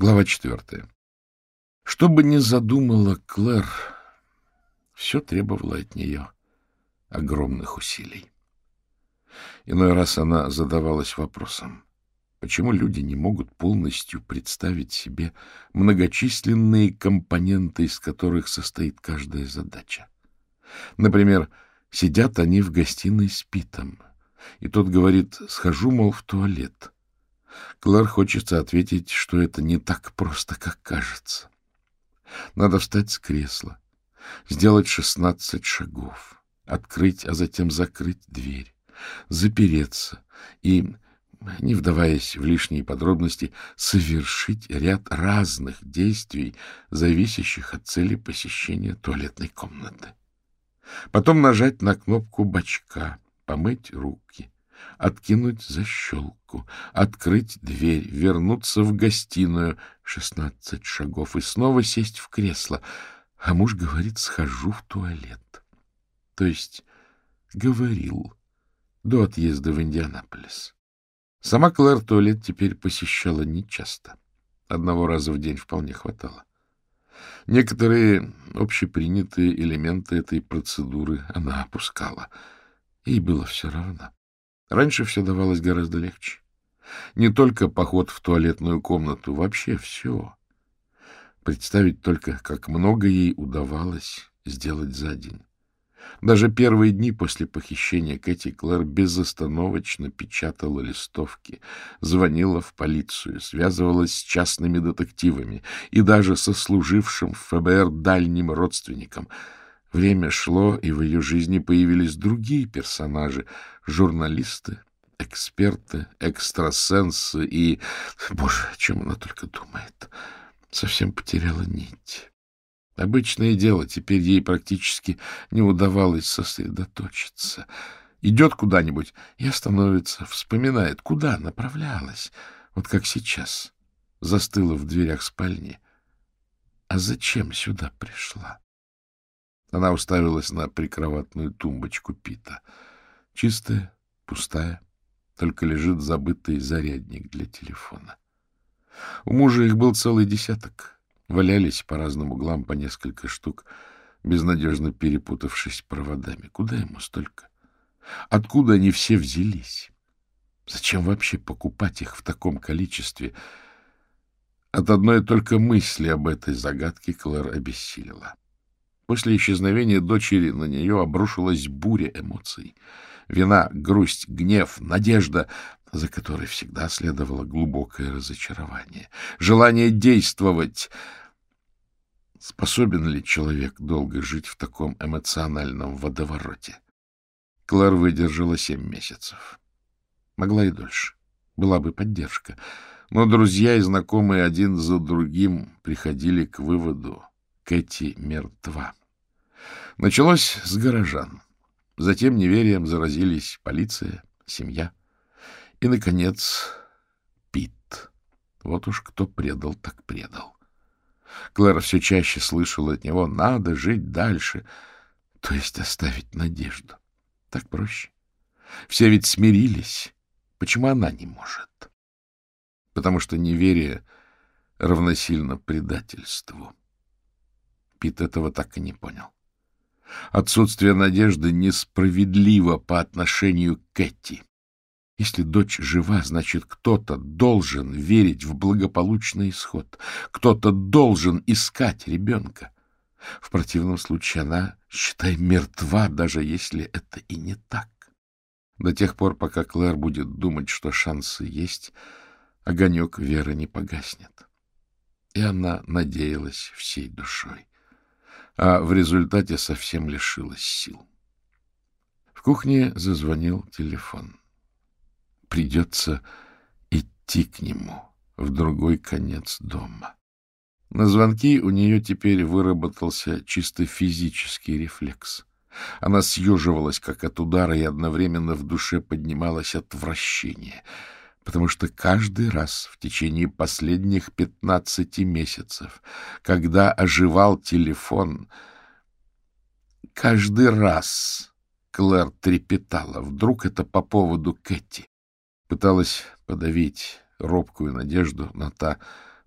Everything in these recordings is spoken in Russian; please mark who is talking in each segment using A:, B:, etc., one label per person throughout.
A: Глава четвертая. Что бы ни задумала Клэр, все требовало от нее огромных усилий. Иной раз она задавалась вопросом, почему люди не могут полностью представить себе многочисленные компоненты, из которых состоит каждая задача. Например, сидят они в гостиной с Питом, и тот говорит «схожу, мол, в туалет». Клэр хочется ответить, что это не так просто, как кажется. Надо встать с кресла, сделать шестнадцать шагов, открыть, а затем закрыть дверь, запереться и, не вдаваясь в лишние подробности, совершить ряд разных действий, зависящих от цели посещения туалетной комнаты. Потом нажать на кнопку бачка, помыть руки — откинуть защелку, открыть дверь, вернуться в гостиную, шестнадцать шагов, и снова сесть в кресло. А муж говорит, схожу в туалет. То есть говорил до отъезда в Индианаполис. Сама Клэр туалет теперь посещала нечасто. Одного раза в день вполне хватало. Некоторые общепринятые элементы этой процедуры она опускала. Ей было все равно. Раньше все давалось гораздо легче. Не только поход в туалетную комнату, вообще все. Представить только, как много ей удавалось сделать за день. Даже первые дни после похищения Кэти Клэр безостановочно печатала листовки, звонила в полицию, связывалась с частными детективами и даже со служившим в ФБР дальним родственником — Время шло, и в ее жизни появились другие персонажи — журналисты, эксперты, экстрасенсы и... Боже, о чем она только думает. Совсем потеряла нить. Обычное дело, теперь ей практически не удавалось сосредоточиться. Идет куда-нибудь и остановится, вспоминает, куда направлялась, вот как сейчас. Застыла в дверях спальни. А зачем сюда пришла? Она уставилась на прикроватную тумбочку Пита. Чистая, пустая, только лежит забытый зарядник для телефона. У мужа их был целый десяток. Валялись по разным углам по несколько штук, безнадежно перепутавшись проводами. Куда ему столько? Откуда они все взялись? Зачем вообще покупать их в таком количестве? От одной только мысли об этой загадке Клэр обессилила. После исчезновения дочери на нее обрушилась буря эмоций. Вина, грусть, гнев, надежда, за которой всегда следовало глубокое разочарование. Желание действовать. Способен ли человек долго жить в таком эмоциональном водовороте? Клэр выдержала семь месяцев. Могла и дольше. Была бы поддержка. Но друзья и знакомые один за другим приходили к выводу — Кэти мертва. Началось с горожан. Затем неверием заразились полиция, семья. И, наконец, Пит. Вот уж кто предал, так предал. Клэр все чаще слышала от него «надо жить дальше», то есть оставить надежду. Так проще. Все ведь смирились. Почему она не может? Потому что неверие равносильно предательству. Пит этого так и не понял. Отсутствие надежды несправедливо по отношению к Кэти. Если дочь жива, значит, кто-то должен верить в благополучный исход. Кто-то должен искать ребенка. В противном случае она, считай, мертва, даже если это и не так. До тех пор, пока Клэр будет думать, что шансы есть, огонек веры не погаснет. И она надеялась всей душой а в результате совсем лишилась сил. В кухне зазвонил телефон. Придется идти к нему в другой конец дома. На звонки у нее теперь выработался чисто физический рефлекс. Она съеживалась, как от удара, и одновременно в душе поднималось отвращение — потому что каждый раз в течение последних пятнадцати месяцев, когда оживал телефон, каждый раз Клэр трепетала. Вдруг это по поводу Кэти. Пыталась подавить робкую надежду, но та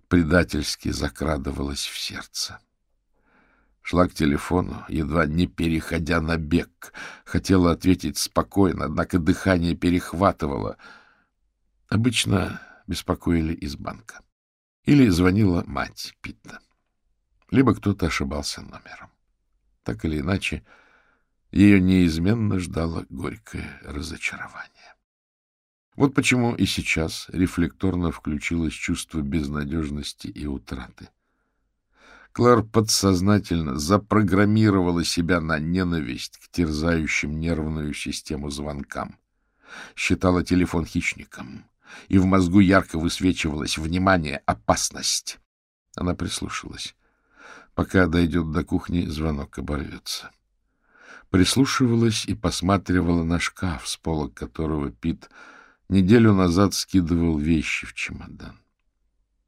A: предательски закрадывалась в сердце. Шла к телефону, едва не переходя на бег. Хотела ответить спокойно, однако дыхание перехватывало. Обычно беспокоили из банка. Или звонила мать Питта. Либо кто-то ошибался номером. Так или иначе, ее неизменно ждало горькое разочарование. Вот почему и сейчас рефлекторно включилось чувство безнадежности и утраты. Клэр подсознательно запрограммировала себя на ненависть к терзающим нервную систему звонкам. Считала телефон хищником, и в мозгу ярко высвечивалось внимание, опасность. Она прислушалась. Пока дойдет до кухни, звонок оборвется. Прислушивалась и посматривала на шкаф, с полок которого Пит неделю назад скидывал вещи в чемодан.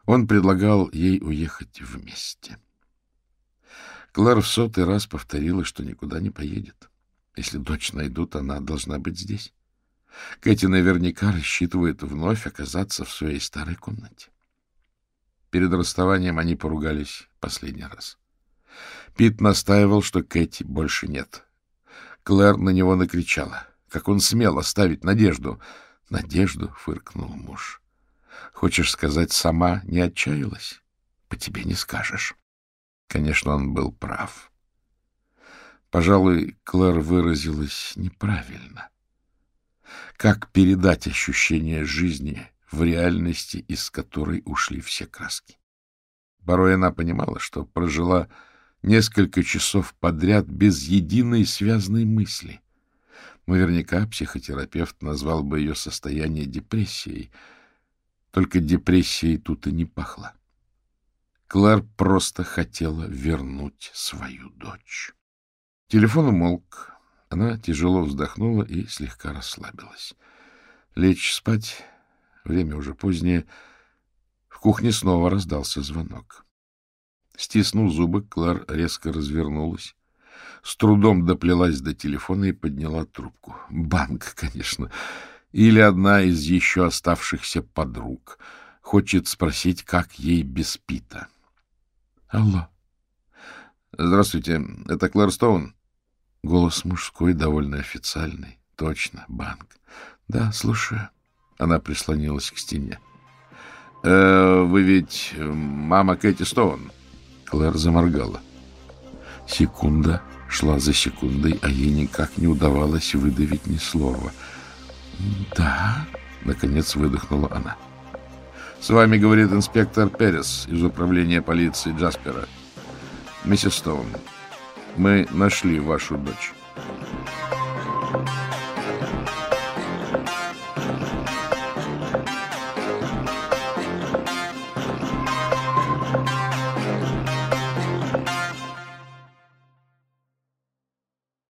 A: Он предлагал ей уехать вместе. Клэр в сотый раз повторила, что никуда не поедет. Если дочь найдут, она должна быть здесь. Кэти наверняка рассчитывает вновь оказаться в своей старой комнате. Перед расставанием они поругались последний раз. Пит настаивал, что Кэти больше нет. Клэр на него накричала. Как он смел оставить надежду? Надежду, — фыркнул муж. Хочешь сказать, сама не отчаялась? По тебе не скажешь. Конечно, он был прав. Пожалуй, Клэр выразилась неправильно. Как передать ощущение жизни в реальности, из которой ушли все краски? Порой она понимала, что прожила несколько часов подряд без единой связной мысли. Наверняка психотерапевт назвал бы ее состояние депрессией, только депрессией тут и не пахло. Клэр просто хотела вернуть свою дочь. Телефон умолк. Она тяжело вздохнула и слегка расслабилась. Лечь спать, время уже позднее. В кухне снова раздался звонок. Стиснув зубы, Клар резко развернулась, с трудом доплелась до телефона и подняла трубку. Банк, конечно. Или одна из еще оставшихся подруг. Хочет спросить, как ей без Пита. Алло. Здравствуйте, это Клэр Стоун? Голос мужской, довольно официальный. Точно, банк. Да, слушаю. Она прислонилась к стене. Э, вы ведь мама Кэти Стоун? Клэр заморгала. Секунда шла за секундой, а ей никак не удавалось выдавить ни слова. «Да», — наконец выдохнула она. С вами говорит инспектор Перес из управления полиции Джаспера. Миссис Стоун, мы нашли вашу дочь.